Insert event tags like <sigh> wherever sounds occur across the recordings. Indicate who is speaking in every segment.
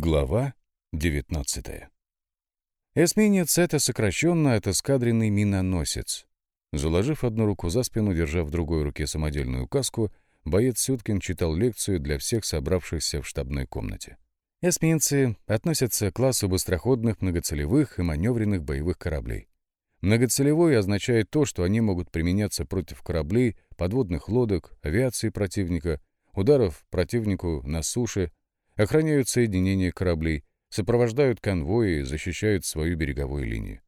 Speaker 1: Глава 19 Эсминец — это сокращенно от эскадренный миноносец. Заложив одну руку за спину, держа в другой руке самодельную каску, боец Сюткин читал лекцию для всех собравшихся в штабной комнате. Эсминцы относятся к классу быстроходных многоцелевых и маневренных боевых кораблей. Многоцелевой означает то, что они могут применяться против кораблей, подводных лодок, авиации противника, ударов противнику на суше, охраняют соединение кораблей, сопровождают конвои и защищают свою береговую линию.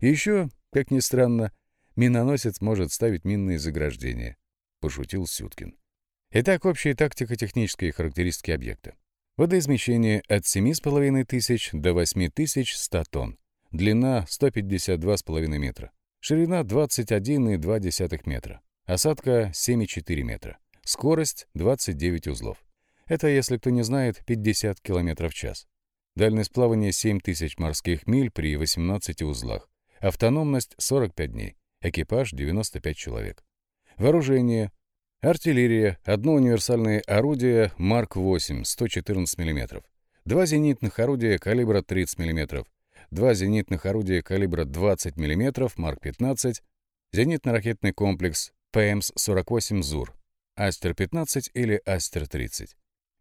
Speaker 1: Еще, как ни странно, миноносец может ставить минные заграждения, пошутил Сюткин. Итак, общая тактико-технические характеристики объекта. Водоизмещение от 7,5 тысяч до 8100 тонн. Длина 152,5 метра. Ширина 21,2 метра. Осадка 7,4 метра. Скорость 29 узлов. Это, если кто не знает, 50 км в час. Дальность плавания 7000 морских миль при 18 узлах. Автономность 45 дней. Экипаж 95 человек. Вооружение. Артиллерия. Одно универсальное орудие Марк-8 114 мм. Два зенитных орудия калибра 30 мм два зенитных орудия калибра 20 мм Марк-15, зенитно-ракетный комплекс ПМС-48 ЗУР, Астер-15 или Астер-30.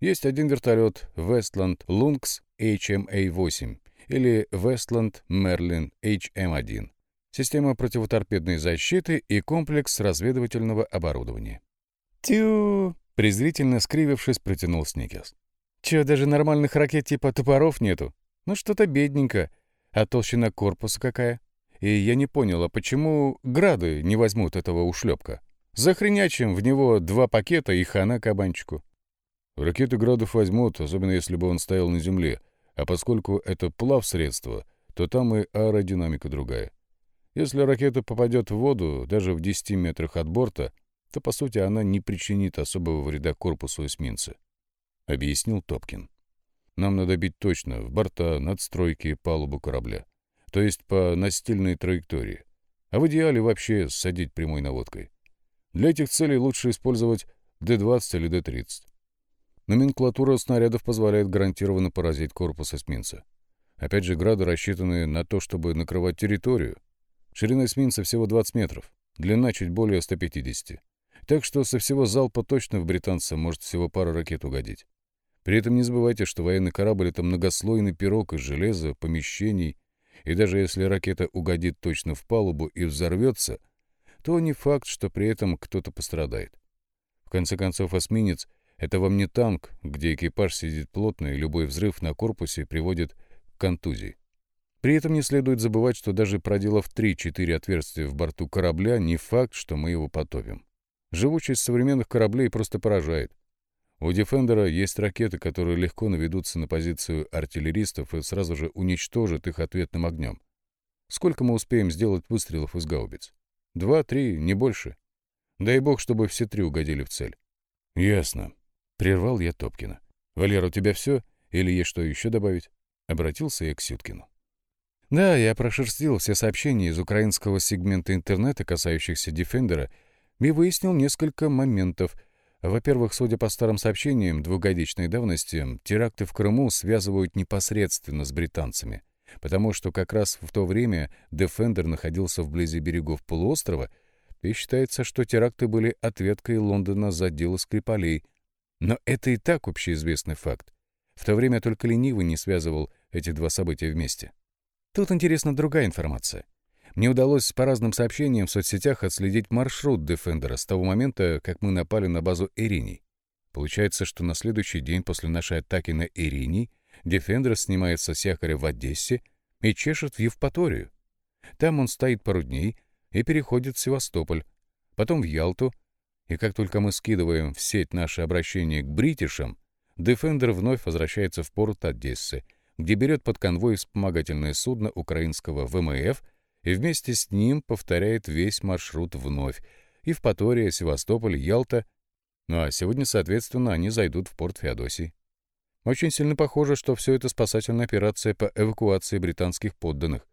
Speaker 1: Есть один вертолет Westland Lynx HMA-8 или Westland Merlin HM-1, система противоторпедной защиты и комплекс разведывательного оборудования. «Тю!» — презрительно скривившись, протянул Сникерс. «Чё, даже нормальных ракет типа топоров нету? Ну что-то бедненько. А толщина корпуса какая? И я не поняла, почему грады не возьмут этого ушлепка? Захренячим в него два пакета и хана кабанчику.
Speaker 2: Ракеты градов возьмут, особенно если бы он стоял на земле. А поскольку это плав-средство, то там и аэродинамика другая. Если ракета попадет в воду, даже в 10 метрах от борта, то, по сути, она не причинит особого вреда корпусу эсминца, — объяснил Топкин. Нам надо бить точно, в борта, надстройки, палубу корабля. То есть по настильной траектории. А в идеале вообще садить прямой наводкой. Для этих целей лучше использовать Д-20 или Д-30. Номенклатура снарядов позволяет гарантированно поразить корпус эсминца. Опять же, грады рассчитаны на то, чтобы накрывать территорию. Ширина эсминца всего 20 метров, длина чуть более 150. Так что со всего залпа точно в британца может всего пара ракет угодить. При этом не забывайте, что военный корабль — это многослойный пирог из железа, помещений, и даже если ракета угодит точно в палубу и взорвется, то не факт, что при этом кто-то пострадает. В конце концов, эсминец — это вам не танк, где экипаж сидит плотно, и любой взрыв на корпусе приводит к контузии. При этом не следует забывать, что даже проделав 3-4 отверстия в борту корабля, не факт, что мы его потопим. Живучесть современных кораблей просто поражает. У Дефендера есть ракеты, которые легко наведутся на позицию артиллеристов и сразу же уничтожат их ответным огнем. Сколько мы успеем сделать выстрелов из гаубиц? Два, три, не больше. Дай бог, чтобы все три угодили в цель. — Ясно. Прервал я Топкина. — Валера, у тебя все? Или есть что еще добавить? Обратился я к Сюткину. Да, я прошерстил все сообщения из украинского сегмента интернета, касающихся Дефендера, и выяснил несколько моментов — во-первых, судя по старым сообщениям двухгодичной давности, теракты в Крыму связывают непосредственно с британцами, потому что как раз в то время Defender находился вблизи берегов полуострова, и считается, что теракты были ответкой Лондона за дело Скрипалей. Но это и так общеизвестный факт. В то время только ленивый не связывал эти два события вместе. Тут интересна другая информация. Мне удалось по разным сообщениям в соцсетях отследить маршрут Defender с того момента, как мы напали на базу Эриний. Получается, что на следующий день после нашей атаки на Эриний Defender снимается с якоря в Одессе и чешет в Евпаторию. Там он стоит пару дней и переходит в Севастополь, потом в Ялту, и как только мы скидываем в сеть наше обращение к бритишам, Defender вновь возвращается в порт Одессы, где берет под конвой вспомогательное судно украинского ВМФ и вместе с ним повторяет весь маршрут вновь. Евпатория, Севастополь, Ялта. Ну а сегодня, соответственно, они зайдут в порт Феодосии. Очень сильно похоже, что все это спасательная операция по эвакуации британских подданных.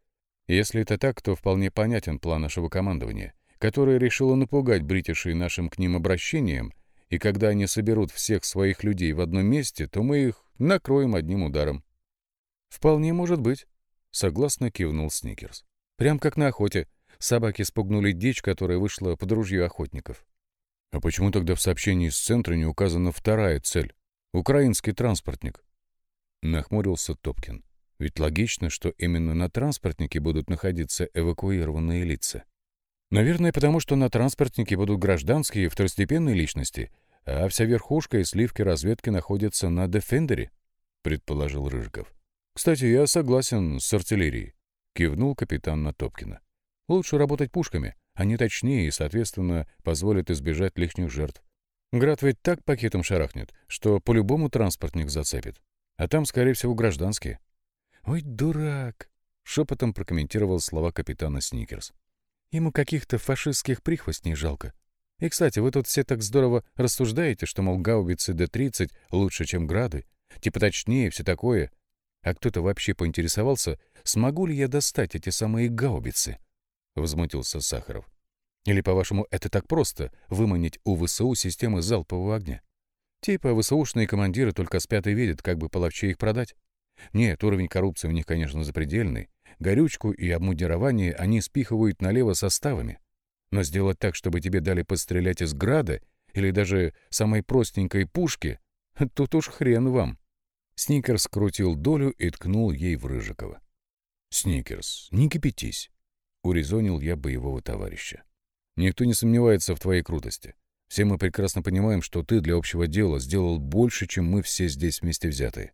Speaker 2: Если это так, то вполне понятен план нашего командования, которое решило напугать бритишей нашим к ним обращением, и когда они соберут всех своих людей в одном месте, то мы их накроем одним ударом.
Speaker 1: «Вполне может быть», — согласно кивнул Сникерс. «Прям как на охоте. Собаки спугнули дичь, которая вышла под ружье охотников».
Speaker 2: «А почему тогда в сообщении с центра не указана вторая цель? Украинский транспортник?» Нахмурился Топкин. «Ведь логично, что именно на транспортнике будут находиться эвакуированные лица».
Speaker 1: «Наверное, потому что на транспортнике будут гражданские второстепенные личности, а вся верхушка и сливки разведки находятся на «Дефендере», — предположил Рыжиков. «Кстати, я согласен с артиллерией», — кивнул капитан на Топкина. «Лучше работать пушками, они точнее и, соответственно, позволят избежать лишних жертв. Град ведь так пакетом шарахнет, что по-любому транспортник зацепит. А там, скорее всего, гражданские». «Ой, дурак!» — шепотом прокомментировал слова капитана Сникерс. «Ему каких-то фашистских прихвостней жалко. И, кстати, вы тут все так здорово рассуждаете, что, мол, гаубицы Д-30 лучше, чем грады. Типа точнее, все такое. А кто-то вообще поинтересовался, смогу ли я достать эти самые гаубицы? Возмутился Сахаров. Или, по-вашему, это так просто — выманить у ВСУ системы залпового огня? Типа ВСУшные командиры только спят и видят, как бы половче их продать. Нет, уровень коррупции у них, конечно, запредельный. Горючку и обмундирование они спихивают налево составами. Но сделать так, чтобы тебе дали пострелять из града или даже самой простенькой пушки, тут уж хрен вам. Сникерс крутил долю и ткнул ей в Рыжикова. «Сникерс, не кипятись», — урезонил я боевого товарища. «Никто не сомневается в твоей крутости. Все мы прекрасно понимаем, что ты для общего дела сделал больше, чем мы все здесь вместе взятые.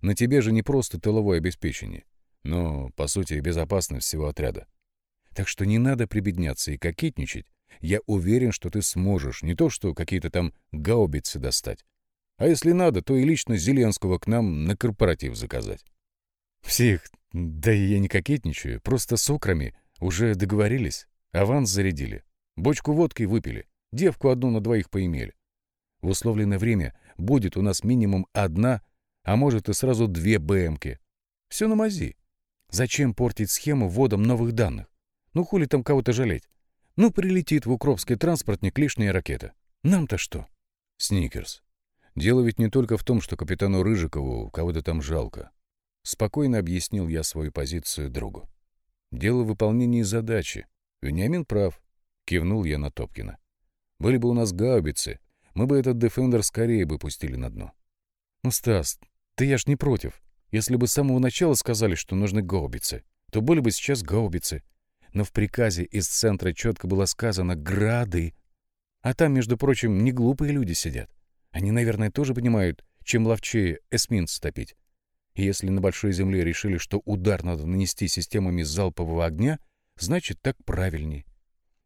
Speaker 1: На тебе же не просто тыловое обеспечение, но, по сути, безопасность всего отряда. Так что не надо прибедняться и кокетничать. Я уверен, что ты сможешь не то что какие-то там гаубицы достать, а если надо, то и лично Зеленского к нам на корпоратив заказать. Всех, да и я не кокетничаю, просто с украми уже договорились, аванс зарядили, бочку водки выпили, девку одну на двоих поимели. В условленное время будет у нас минимум одна, а может и сразу две БМки. Все на мази. Зачем портить схему вводом новых данных? Ну, хули там кого-то жалеть? Ну, прилетит в Укропский транспортник лишняя ракета. Нам-то что? Сникерс. Дело ведь не только в том, что капитану Рыжикову кого-то там жалко. Спокойно объяснил я свою позицию другу. Дело в выполнении задачи. Вениамин прав. Кивнул я на Топкина. Были бы у нас гаубицы, мы бы этот Дефендер скорее бы пустили на дно. Ну, Стас, ты я ж не против. Если бы с самого начала сказали, что нужны гаубицы, то были бы сейчас гаубицы но в приказе из центра четко было сказано «грады». А там, между прочим, не глупые люди сидят. Они, наверное, тоже понимают, чем ловчее эсминц топить. И если на Большой Земле решили, что удар надо нанести системами залпового огня, значит, так правильней.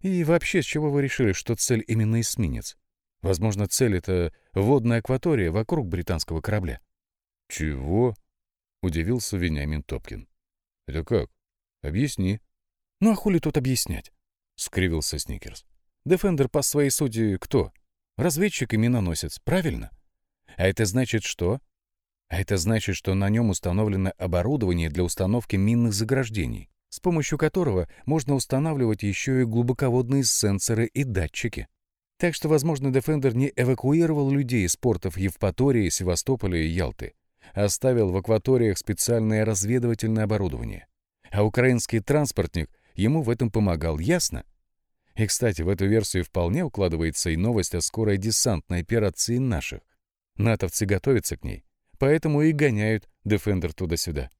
Speaker 1: И вообще, с чего вы решили, что цель именно эсминец? Возможно, цель — это водная акватория вокруг британского корабля. — Чего? — удивился Вениамин Топкин. — Это как? Объясни. «Ну а хули тут объяснять?» — скривился Сникерс. «Дефендер по своей сути кто? Разведчик и миноносец, правильно? А это значит что? А это значит, что на нем установлено оборудование для установки минных заграждений, с помощью которого можно устанавливать еще и глубоководные сенсоры и датчики. Так что, возможно, Дефендер не эвакуировал людей из портов Евпатории, Севастополя и Ялты, оставил в акваториях специальное разведывательное оборудование. А украинский транспортник — ему в этом помогал, ясно? И, кстати, в эту версию вполне укладывается и новость о скорой десантной операции наших. Натовцы готовятся к ней, поэтому и гоняют Дефендер туда-сюда.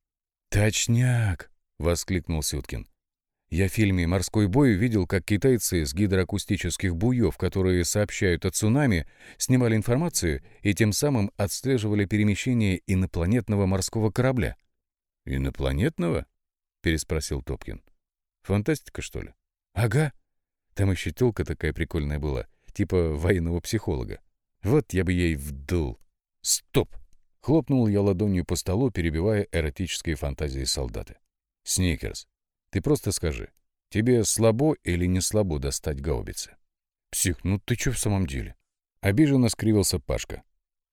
Speaker 1: «Точняк!» — воскликнул Сюткин. «Я в фильме «Морской бой» видел, как китайцы с гидроакустических буев, которые сообщают о цунами, снимали информацию и тем самым отслеживали перемещение инопланетного морского корабля». «Инопланетного?» — переспросил Топкин. Фантастика, что ли? Ага. Там еще тёлка такая прикольная была, типа военного психолога. Вот я бы ей вдул. Стоп! Хлопнул я ладонью по столу, перебивая эротические фантазии солдата. Сникерс, ты просто скажи, тебе слабо или не слабо достать гаубицы? Псих, ну ты чё в самом деле? Обиженно скривился Пашка.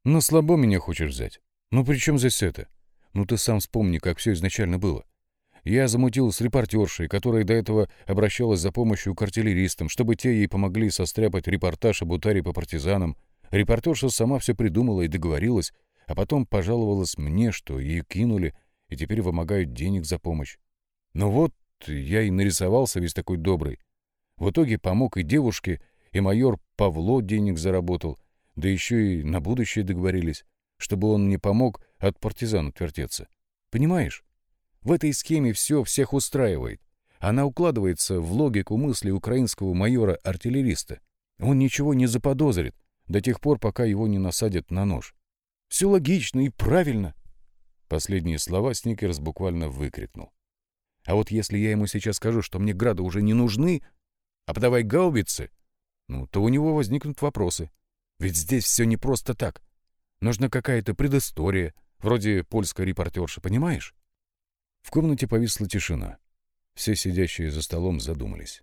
Speaker 1: Ну слабо меня хочешь взять? Ну при чем здесь это? Ну ты сам вспомни, как все изначально было. Я замутил с репортершей, которая до этого обращалась за помощью к артиллеристам, чтобы те ей помогли состряпать репортаж об ударе по партизанам. Репортерша сама все придумала и договорилась, а потом пожаловалась мне, что ее кинули,
Speaker 2: и теперь вымогают денег за помощь. Ну вот, я и нарисовался весь такой добрый. В итоге помог и девушке, и майор Павло денег заработал, да еще и на будущее договорились, чтобы он мне помог от партизан отвертеться. Понимаешь? В этой схеме все всех устраивает. Она укладывается в логику мысли украинского майора-артиллериста. Он ничего не заподозрит до тех пор, пока его не насадят на нож. Все логично и правильно. Последние слова Сникерс буквально выкрикнул. А вот если я ему сейчас скажу, что мне грады уже не нужны, а подавай гаубицы, ну, то у него возникнут вопросы. Ведь здесь все не просто так. Нужна какая-то предыстория, вроде польской репортерши, понимаешь? В комнате повисла тишина. Все сидящие за столом задумались.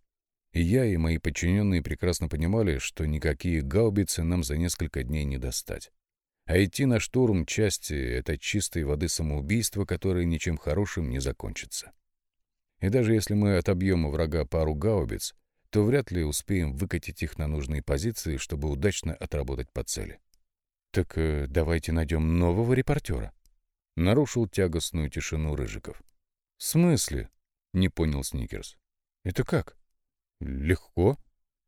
Speaker 2: И я, и мои подчиненные прекрасно понимали, что никакие гаубицы нам за несколько дней не достать. А идти на штурм части — это чистой воды самоубийство, которое ничем хорошим не закончится. И даже если мы отобьем у врага пару гаубиц, то вряд ли успеем выкатить их на нужные позиции, чтобы удачно отработать по цели. «Так э, давайте найдем нового репортера», — нарушил тягостную тишину Рыжиков. «В смысле?» — не понял Сникерс. «Это как?» «Легко.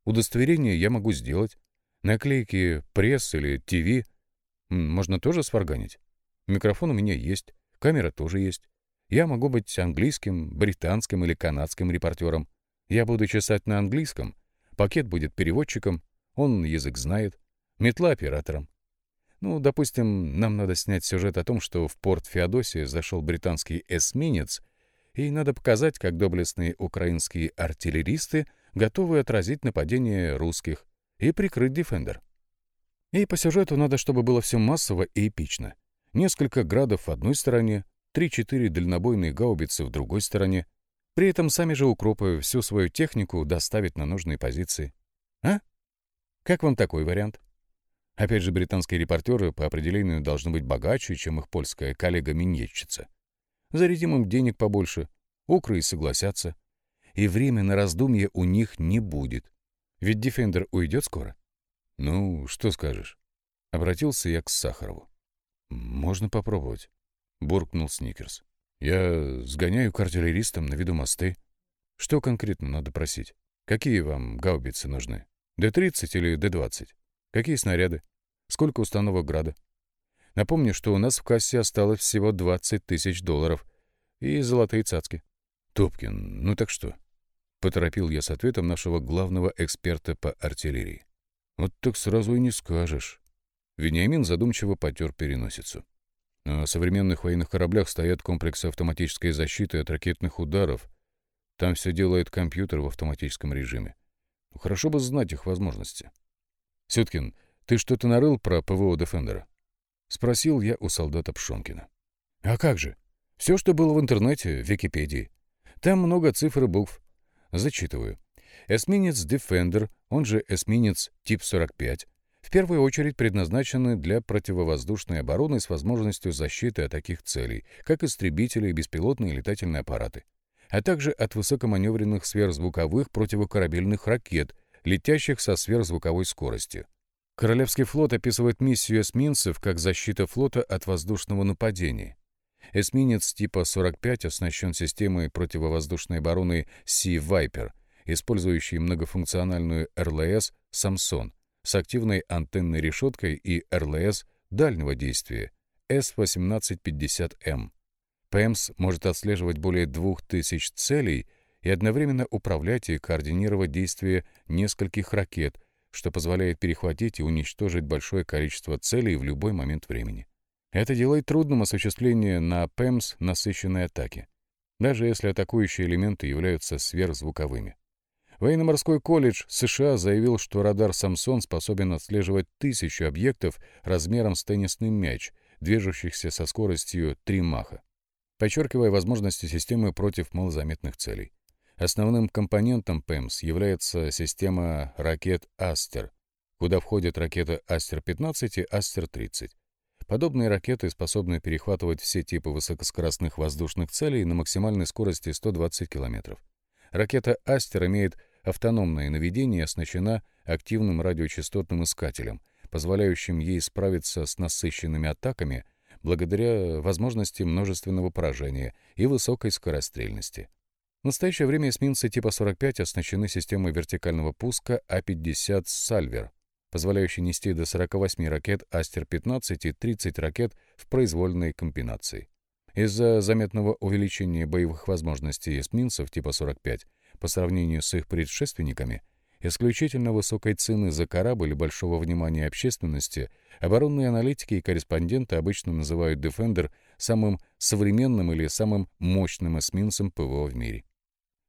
Speaker 2: Удостоверение я могу сделать. Наклейки пресс или ТВ можно тоже сварганить. Микрофон у меня есть, камера тоже есть. Я могу быть английским, британским или канадским репортером. Я буду чесать на английском, пакет будет переводчиком, он язык знает, метла оператором. Ну, допустим, нам надо снять сюжет о том, что в порт Феодосии зашел британский эсминец, и надо показать, как доблестные украинские артиллеристы готовы отразить нападение русских и прикрыть «Дефендер». И по сюжету надо, чтобы было все массово и эпично. Несколько градов в одной стороне, три-четыре дальнобойные гаубицы в другой стороне. При этом сами же укропы всю свою технику доставить на нужные позиции. А? Как вам такой вариант? Опять же, британские репортеры по определению должны быть богаче, чем их польская коллега-миньетчица. Зарядим им денег побольше, укры и согласятся. И время на раздумье у них не будет. Ведь Дефендер уйдет скоро. «Ну, что скажешь?» Обратился я к Сахарову. «Можно попробовать», — буркнул Сникерс. «Я сгоняю к артиллеристам на виду мосты. Что конкретно надо просить? Какие вам гаубицы нужны? Д-30 или Д-20? Какие снаряды? Сколько установок града? Напомню, что у нас в кассе осталось всего 20 тысяч долларов и золотые цацки. Топкин, ну так что?» Поторопил я с ответом нашего главного эксперта по артиллерии. Вот так сразу и не скажешь. Вениамин задумчиво потер переносицу. На современных военных кораблях стоят комплексы автоматической защиты от ракетных ударов. Там все делает компьютер в автоматическом режиме. Ну, хорошо бы знать их возможности. Сюткин, ты что-то нарыл про ПВО Дефендера? Спросил я у солдата Пшонкина. А как же? Все, что было в интернете, в Википедии. Там много цифр и букв. Зачитываю. Эсминец Defender, он же эсминец тип 45, в первую очередь предназначены для противовоздушной обороны с возможностью защиты от таких целей, как истребители и беспилотные летательные аппараты, а также от высокоманевренных сверхзвуковых противокорабельных ракет, летящих со сверхзвуковой скоростью. Королевский флот описывает миссию эсминцев как защита флота от воздушного нападения. Эсминец типа 45 оснащен системой противовоздушной обороны Sea Viper, использующий многофункциональную РЛС «Самсон» с активной антенной решеткой и РЛС дальнего действия С-1850М. ПЭМС может отслеживать более 2000 целей и одновременно управлять и координировать действия нескольких ракет, что позволяет перехватить и уничтожить большое количество целей в любой момент времени. Это делает трудным осуществление на ПЭМС насыщенной атаки, даже если атакующие элементы являются сверхзвуковыми. Военно-морской колледж США заявил, что радар «Самсон» способен отслеживать тысячу объектов размером с теннисный мяч, движущихся со скоростью 3 маха, подчеркивая возможности системы против малозаметных целей. Основным компонентом ПЭМС является система ракет «Астер», куда входят ракеты «Астер-15» и «Астер-30». Подобные ракеты способны перехватывать все типы высокоскоростных воздушных целей на максимальной скорости 120 км. Ракета «Астер» имеет автономное наведение оснащена активным радиочастотным искателем, позволяющим ей справиться с насыщенными атаками,
Speaker 1: благодаря возможности множественного поражения и высокой скорострельности. В настоящее время эсминцы типа 45 оснащены системой вертикального пуска А-50 «Сальвер», позволяющей нести до 48 ракет Астер-15 и 30 ракет в произвольной комбинации. Из-за заметного увеличения боевых возможностей эсминцев типа 45 по сравнению с их предшественниками, исключительно высокой цены за корабль и большого внимания общественности, оборонные аналитики и корреспонденты обычно называют Defender самым современным или самым мощным эсминцем ПВО в мире.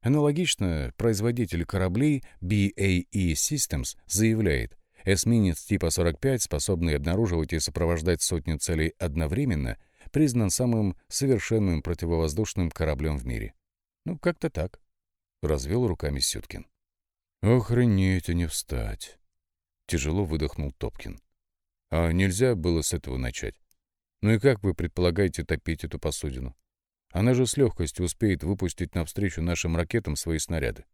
Speaker 1: Аналогично, производитель кораблей BAE Systems заявляет, эсминец типа 45, способный обнаруживать и сопровождать сотни целей одновременно, признан самым совершенным противовоздушным кораблем в мире. Ну, как-то так. Развел руками Сюткин.
Speaker 2: «Охренеть, а не встать!» Тяжело выдохнул Топкин. «А нельзя было с этого начать? Ну и как вы предполагаете топить эту посудину? Она же с легкостью успеет выпустить навстречу нашим ракетам свои снаряды.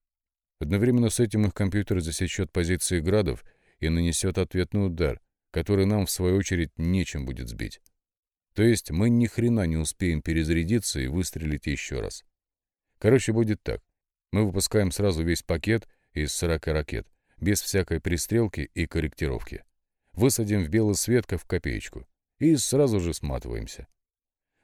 Speaker 2: Одновременно с этим их компьютер засечет позиции градов и нанесет ответный удар, который нам, в свою очередь, нечем будет сбить. То есть мы ни хрена не успеем перезарядиться и выстрелить еще раз. Короче, будет так. Мы выпускаем сразу весь пакет из 40 ракет, без всякой пристрелки и корректировки. Высадим в белый свет, как в копеечку, и сразу же сматываемся.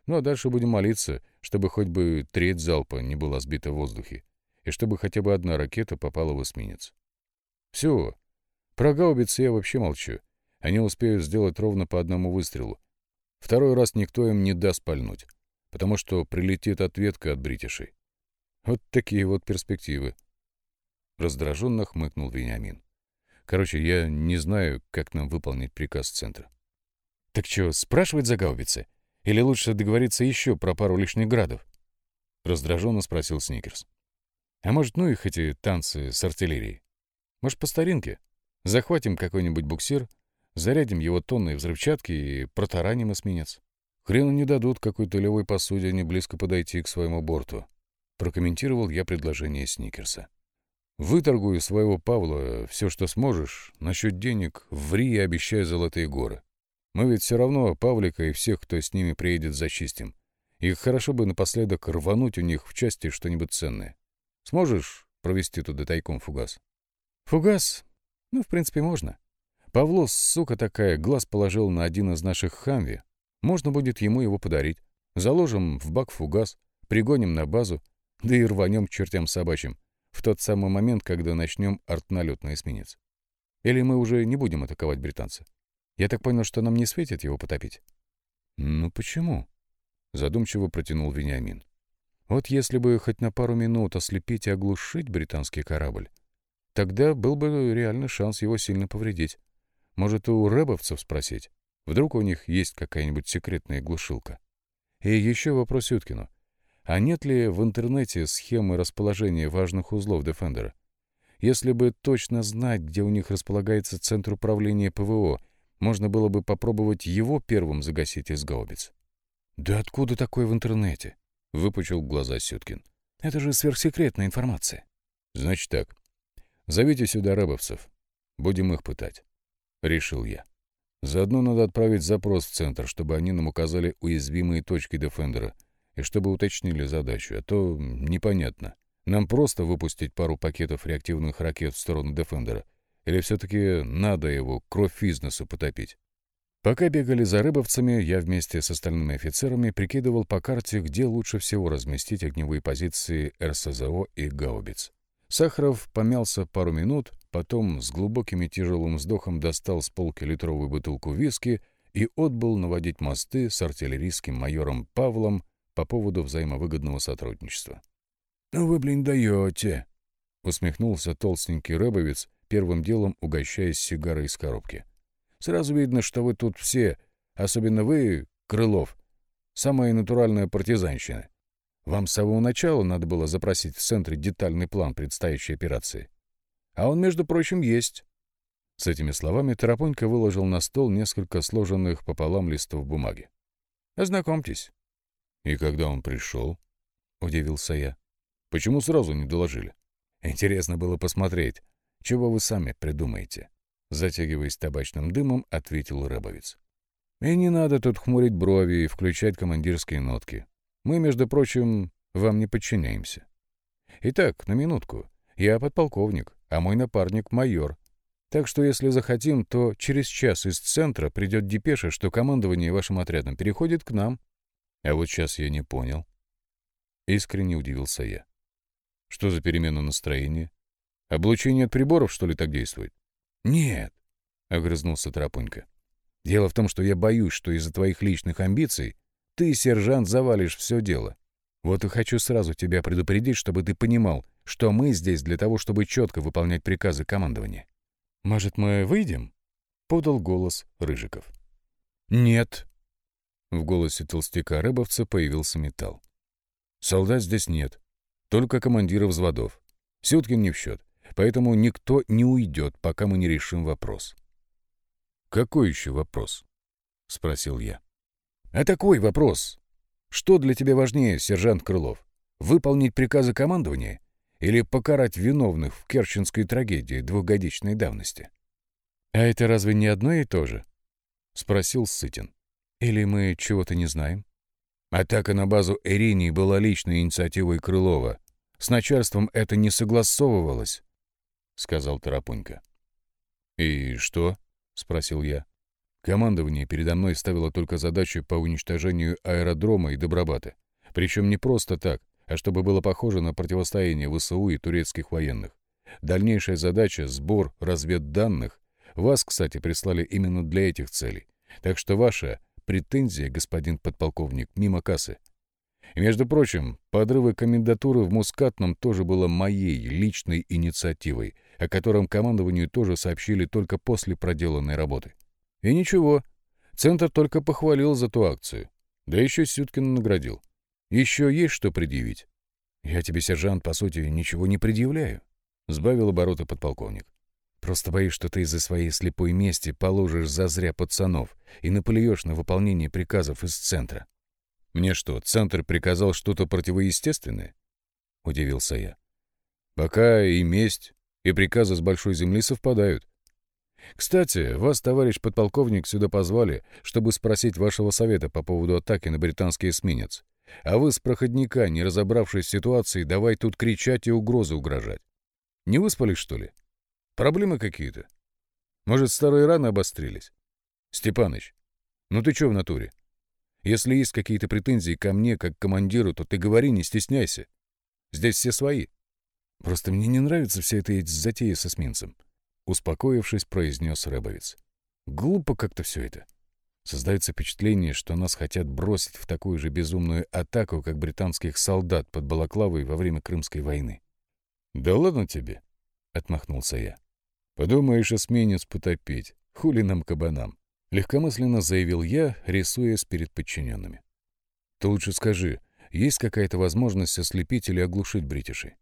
Speaker 2: Ну а дальше будем молиться, чтобы хоть бы треть залпа не была сбита в воздухе, и чтобы хотя бы одна ракета попала в эсминец. Все. Про гаубицы я вообще молчу. Они успеют сделать ровно по одному выстрелу. Второй раз никто им не даст пальнуть, потому что прилетит ответка от бритишей. Вот такие вот перспективы. Раздраженно хмыкнул Вениамин. Короче, я не знаю, как нам выполнить приказ центра.
Speaker 1: Так что, спрашивать за гаубицы? Или лучше договориться еще про пару лишних градов? Раздраженно спросил Сникерс. А может, ну их эти танцы с артиллерией? Может, по старинке? Захватим какой-нибудь буксир, зарядим его тонной взрывчатки и протараним эсминец. Хрена не дадут какой-то левой посудине близко подойти к своему борту. Прокомментировал я предложение Сникерса. Выторгуй своего Павла все, что сможешь. Насчет денег ври и обещай золотые горы. Мы ведь все равно Павлика и всех, кто с ними приедет, зачистим. И хорошо бы напоследок рвануть у них в части что-нибудь ценное. Сможешь провести туда тайком фугас? Фугас? Ну, в принципе, можно. Павло, сука такая, глаз положил на один из наших хамви. Можно будет ему его подарить. Заложим в бак фугас, пригоним на базу, да и рванем к чертям собачьим в тот самый момент, когда начнем артналет на эсминец. Или мы уже не будем атаковать британца? Я так понял, что нам не светит его потопить? Ну почему? Задумчиво протянул Вениамин. Вот если бы хоть на пару минут ослепить и оглушить британский корабль, тогда был бы реальный шанс его сильно повредить. Может, у рэбовцев спросить? Вдруг у них есть какая-нибудь секретная глушилка? И еще вопрос Юткину. А нет ли в интернете схемы расположения важных узлов Defender? Если бы точно знать, где у них располагается центр управления ПВО, можно было бы попробовать его первым загасить из гаубиц. «Да откуда такое в интернете?» — выпучил глаза Сюткин. «Это же сверхсекретная информация». «Значит так. Зовите сюда рабовцев. Будем их пытать», — решил я. Заодно надо отправить запрос в центр, чтобы они нам указали уязвимые точки Дефендера — и чтобы уточнили задачу, а то непонятно. Нам просто выпустить пару пакетов реактивных ракет в сторону Дефендера? Или все-таки надо его кровь бизнесу потопить? Пока бегали за рыбовцами, я вместе с остальными офицерами прикидывал по карте, где лучше всего разместить огневые позиции РСЗО и гаубиц. Сахаров помялся пару минут, потом с глубоким и тяжелым вздохом достал с полки литровую бутылку виски и отбыл наводить мосты с артиллерийским майором Павлом по поводу взаимовыгодного сотрудничества. «Ну вы, блин, даете!» — усмехнулся толстенький рыбовец, первым делом угощаясь сигарой из коробки. «Сразу видно, что вы тут все, особенно вы, Крылов, самая натуральная партизанщина. Вам с самого начала надо было запросить в центре детальный план предстоящей операции. А он, между прочим, есть». С этими словами Тарапонько выложил на стол несколько сложенных пополам листов бумаги. «Ознакомьтесь». «И когда он пришел?» — удивился я. «Почему сразу не доложили?» «Интересно было посмотреть, чего вы сами придумаете?» Затягиваясь табачным дымом, ответил Рыбовец. И не надо тут хмурить брови и включать командирские нотки. Мы, между прочим, вам не подчиняемся. Итак, на минутку. Я подполковник, а мой напарник — майор. Так что, если захотим, то через час из центра придет депеша, что командование вашим отрядом переходит к нам. А вот сейчас я не понял. Искренне удивился я. Что за перемена настроения? Облучение от приборов, что ли, так действует? Нет, — огрызнулся Тропонька. Дело в том, что я боюсь, что из-за твоих личных амбиций ты, сержант, завалишь все дело. Вот и хочу сразу тебя предупредить, чтобы ты понимал, что мы здесь для того, чтобы четко выполнять приказы командования. «Может, мы выйдем?» — подал голос Рыжиков. «Нет». В голосе толстяка Рыбовца появился металл. «Солдат здесь нет, только командиры взводов. Сюткин не в счет, поэтому никто не уйдет, пока мы не решим вопрос». «Какой еще вопрос?» — спросил я. «А такой вопрос. Что для тебя важнее, сержант Крылов? Выполнить приказы командования или покарать виновных в керченской трагедии двухгодичной давности? — А это разве не одно и то же? — спросил Сытин. — Или мы чего-то не знаем? Атака на базу Эринии была личной инициативой Крылова. С начальством это не согласовывалось, — сказал Тарапунька. — И что? — спросил я. Командование передо мной ставило только задачу по уничтожению аэродрома и Добробата. Причем не просто так, а чтобы было похоже на противостояние ВСУ и турецких военных. Дальнейшая задача — сбор разведданных. Вас, кстати, прислали именно для этих целей. Так что ваша претензия, господин подполковник, мимо кассы. И, между прочим, подрывы комендатуры в Мускатном тоже было моей личной инициативой, о котором командованию тоже сообщили только после проделанной работы. И ничего, Центр только похвалил за ту акцию. Да еще Сюткина наградил. Еще есть что предъявить? Я тебе, сержант, по сути, ничего не предъявляю. Сбавил обороты подполковник. Просто боюсь, что ты из-за своей слепой мести положишь зазря пацанов и наплюешь на выполнение приказов из центра. Мне что, центр приказал что-то противоестественное? Удивился я. Пока и месть, и приказы с большой земли совпадают. Кстати, вас, товарищ подполковник, сюда позвали, чтобы спросить вашего совета по поводу атаки на британский эсминец. А вы с проходника, не разобравшись в ситуации, давай тут кричать и угрозы угрожать. Не выспались, что ли? Проблемы какие-то? Может, старые раны обострились? Степаныч, ну ты чё в натуре? Если есть какие-то претензии ко мне, как к командиру, то ты говори, не стесняйся. Здесь все свои. Просто мне не нравится вся эта затея с эсминцем. Успокоившись, произнес Рэбовец. Глупо как-то все это. Создается впечатление, что нас хотят бросить в такую же безумную атаку, как британских солдат под Балаклавой во время Крымской войны. «Да ладно тебе!» — отмахнулся я. «Подумаешь, эсминец потопить. Хули нам кабанам!» — легкомысленно заявил я, рисуясь перед подчиненными. «Ты лучше скажи, есть какая-то возможность ослепить или оглушить бритишей?»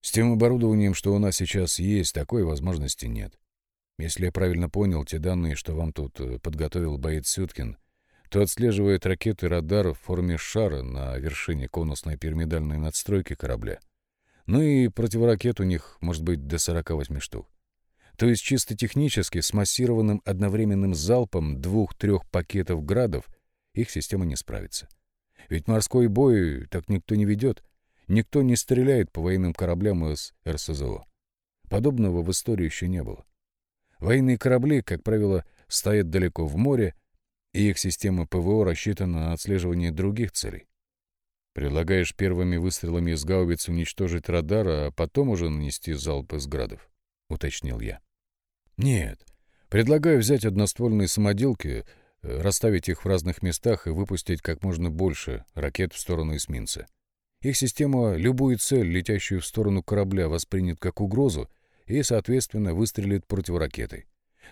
Speaker 1: «С тем оборудованием, что у нас сейчас есть, такой возможности нет. Если я правильно понял те данные, что вам тут э, подготовил боец Сюткин, то отслеживает ракеты радар в форме шара на вершине конусной пирамидальной надстройки корабля. Ну и противоракет у них может быть до 48 штук. То есть чисто технически с массированным одновременным залпом двух-трех пакетов градов их система не справится. Ведь морской бой так никто не ведет. Никто не стреляет по военным кораблям из РСЗО. Подобного в истории еще не было. Военные корабли, как правило, стоят далеко в море, и их система ПВО рассчитана на отслеживание других целей. Предлагаешь первыми выстрелами из гаубиц уничтожить радар, а потом уже нанести залп из градов, — уточнил я. Нет, предлагаю взять одноствольные самоделки, э, расставить их в разных местах и выпустить как можно больше ракет в сторону эсминца. Их система любую цель, летящую в сторону корабля, воспринят как угрозу и, соответственно, выстрелит противоракетой.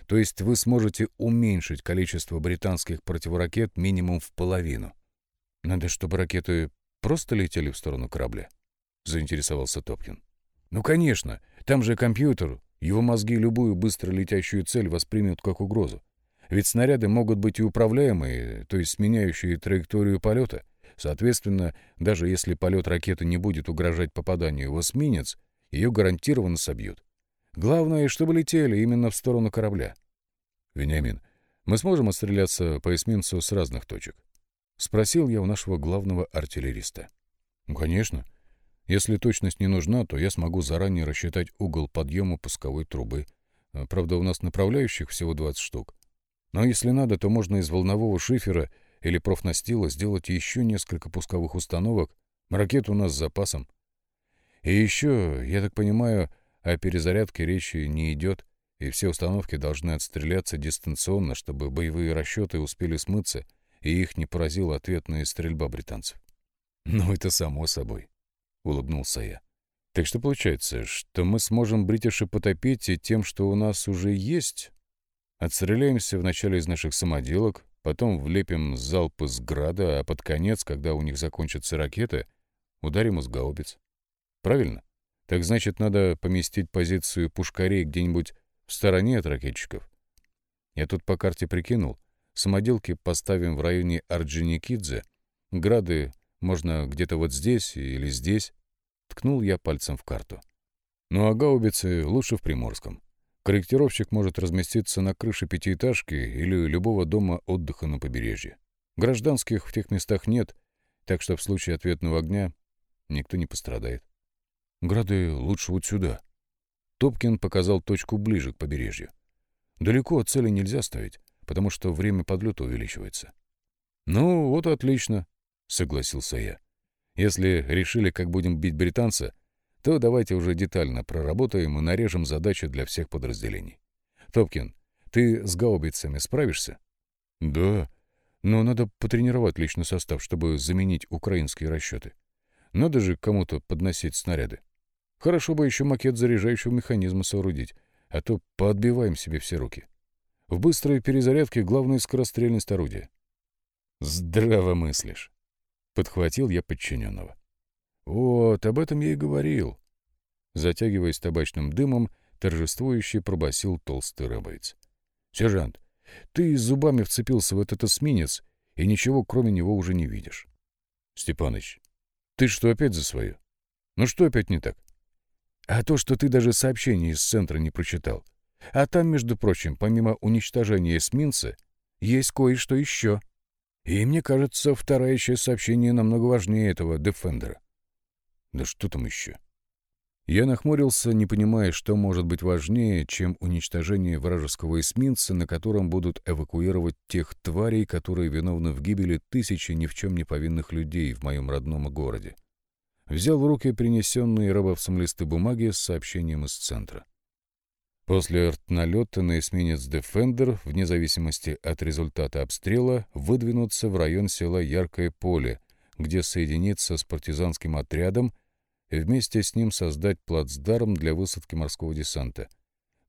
Speaker 1: То есть вы сможете уменьшить количество британских противоракет минимум в половину. Надо, чтобы ракеты просто летели в сторону корабля? Заинтересовался Топкин. Ну, конечно. Там же компьютер. Его мозги любую быстро летящую цель воспримут как угрозу. Ведь снаряды могут быть и управляемые, то есть сменяющие траекторию полета. Соответственно, даже если полет ракеты не будет угрожать попаданию в эсминец, ее гарантированно собьют. Главное, чтобы летели именно в сторону корабля. Вениамин, Мы сможем отстреляться по эсминцу с разных точек? Спросил я у нашего главного артиллериста.
Speaker 2: Ну, конечно. Если точность не нужна, то я смогу заранее рассчитать угол подъема пусковой трубы. А, правда, у нас направляющих всего 20 штук. Но если надо, то можно из волнового шифера или профнастила сделать еще несколько пусковых установок. Ракет у нас с запасом. И еще, я так понимаю, о перезарядке речи не идет, и все установки должны отстреляться дистанционно, чтобы боевые расчеты успели смыться, и их не поразила ответная стрельба британцев. <laughs>
Speaker 1: «Ну, это само собой», — улыбнулся я. «Так что получается, что мы сможем бритиши потопить и тем, что у нас уже есть? Отстреляемся вначале из наших самоделок, потом влепим залпы с града, а под конец, когда у них закончатся ракеты, ударим из гаубиц. Правильно? Так значит, надо поместить позицию пушкарей где-нибудь в стороне от ракетчиков. Я тут по карте прикинул. Самоделки поставим в районе Орджоникидзе, грады можно где-то вот здесь или здесь. Ткнул я пальцем в карту. Ну а гаубицы лучше в Приморском. Корректировщик может разместиться на крыше пятиэтажки или любого дома отдыха на побережье. Гражданских в тех местах нет, так что в случае ответного огня никто не пострадает.
Speaker 2: Грады лучше вот сюда.
Speaker 1: Топкин показал точку ближе к побережью. Далеко от цели нельзя ставить, потому что время подлета увеличивается. Ну, вот отлично. — согласился я. «Если решили, как будем бить британца, то давайте уже детально проработаем и нарежем задачи для всех подразделений. Топкин, ты с гаубицами справишься?»
Speaker 2: «Да, но надо потренировать личный состав, чтобы заменить украинские расчеты. Надо же кому-то подносить снаряды. Хорошо бы еще макет заряжающего механизма соорудить, а то поотбиваем себе все руки. В быстрой перезарядке главная скорострельность орудия».
Speaker 1: «Здраво мыслишь», Подхватил я подчиненного. «Вот, об этом я и говорил». Затягиваясь табачным дымом, торжествующе пробасил толстый рыбойц. «Сержант, ты зубами вцепился в этот эсминец, и ничего кроме него уже не видишь». «Степаныч, ты что, опять за свое? Ну что опять не так?» «А то, что ты даже сообщение из центра не прочитал. А там, между прочим, помимо уничтожения эсминца, есть кое-что еще». И мне кажется, вторая часть сообщения намного важнее этого Дефендера. Да что там еще? Я нахмурился, не понимая, что может быть важнее, чем уничтожение вражеского эсминца, на котором будут эвакуировать тех тварей, которые виновны в гибели тысячи ни в чем не повинных людей в моем родном городе. Взял в руки принесенные рабовцем листы бумаги с сообщением из центра. После артналета на эсминец «Дефендер», вне зависимости от результата обстрела, выдвинуться в район села Яркое поле, где соединиться с партизанским отрядом и вместе с ним создать плацдарм для высадки морского десанта.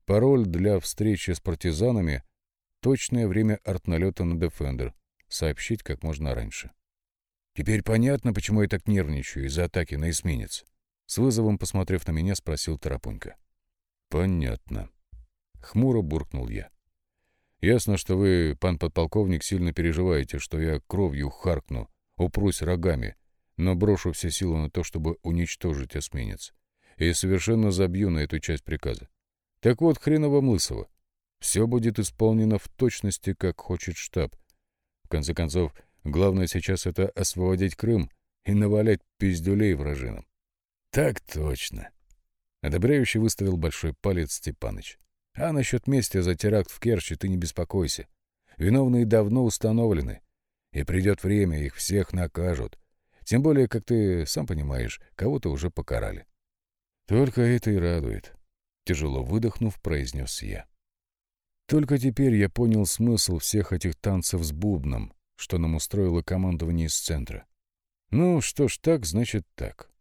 Speaker 1: Пароль для встречи с партизанами — точное время артналета на «Дефендер», сообщить как можно раньше. «Теперь понятно, почему я так нервничаю из-за атаки на эсминец?» С вызовом, посмотрев на меня, спросил Тарапунька.
Speaker 2: «Понятно», —
Speaker 1: хмуро буркнул я. «Ясно, что вы, пан подполковник, сильно переживаете, что я кровью харкну, упрусь рогами, но брошу все силы на то, чтобы уничтожить эсминец, и совершенно забью на эту часть приказа. Так вот, хреново Млысова. Все будет исполнено в точности, как хочет штаб. В конце концов, главное сейчас — это освободить Крым и навалять пиздюлей вражинам». «Так точно», Одобряющий выставил большой палец Степаныч. А насчет мести за теракт в Керчи ты не беспокойся. Виновные давно установлены. И придет время, их всех накажут. Тем более, как ты сам понимаешь, кого-то уже покарали. Только это и радует. Тяжело выдохнув, произнес я. Только теперь я понял смысл всех этих танцев с бубном, что нам устроило командование из центра. Ну, что ж, так, значит так.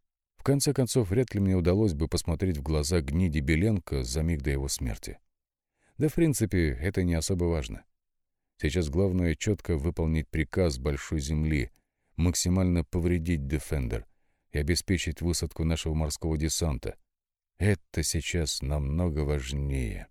Speaker 1: В конце концов, вряд ли мне удалось бы посмотреть в глаза гниди Беленко за миг до его смерти. Да, в принципе, это не особо важно. Сейчас главное четко выполнить приказ Большой Земли, максимально повредить «Дефендер» и обеспечить высадку нашего морского десанта. Это сейчас намного важнее.